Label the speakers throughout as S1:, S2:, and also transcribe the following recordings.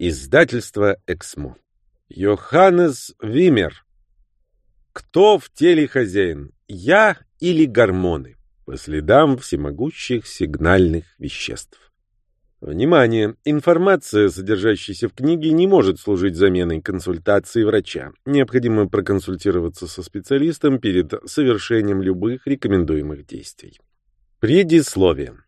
S1: Издательство «Эксмо». Йоханнес Вимер. Кто в теле хозяин? Я или гормоны? По следам всемогущих сигнальных веществ. Внимание! Информация, содержащаяся в книге, не может служить заменой консультации врача. Необходимо проконсультироваться со специалистом перед совершением любых рекомендуемых действий. Предисловие.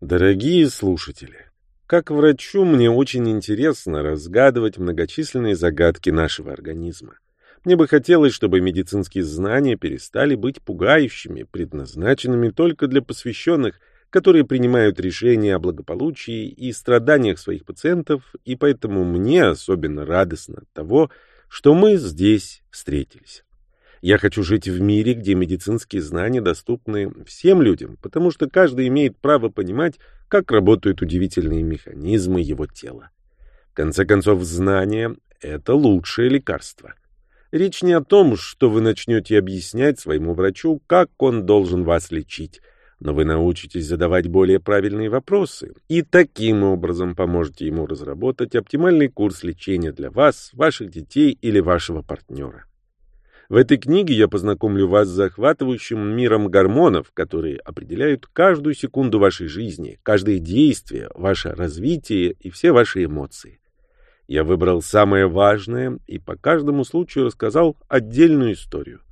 S1: Дорогие слушатели, как врачу мне очень интересно разгадывать многочисленные загадки нашего организма. Мне бы хотелось, чтобы медицинские знания перестали быть пугающими, предназначенными только для посвященных – которые принимают решения о благополучии и страданиях своих пациентов, и поэтому мне особенно радостно от того, что мы здесь встретились. Я хочу жить в мире, где медицинские знания доступны всем людям, потому что каждый имеет право понимать, как работают удивительные механизмы его тела. В конце концов, знание — это лучшее лекарство. Речь не о том, что вы начнете объяснять своему врачу, как он должен вас лечить, но вы научитесь задавать более правильные вопросы и таким образом поможете ему разработать оптимальный курс лечения для вас, ваших детей или вашего партнера. В этой книге я познакомлю вас с захватывающим миром гормонов, которые определяют каждую секунду вашей жизни, каждое действие, ваше развитие и все ваши эмоции. Я выбрал самое важное и по каждому случаю рассказал отдельную историю.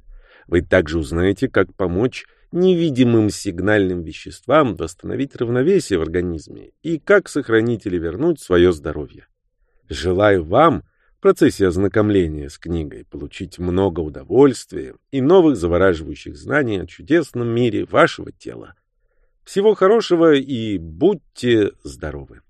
S1: Вы также узнаете, как помочь невидимым сигнальным веществам восстановить равновесие в организме и как сохранить или вернуть свое здоровье. Желаю вам в процессе ознакомления с книгой получить много удовольствия и новых завораживающих знаний о чудесном мире вашего тела. Всего хорошего и будьте здоровы!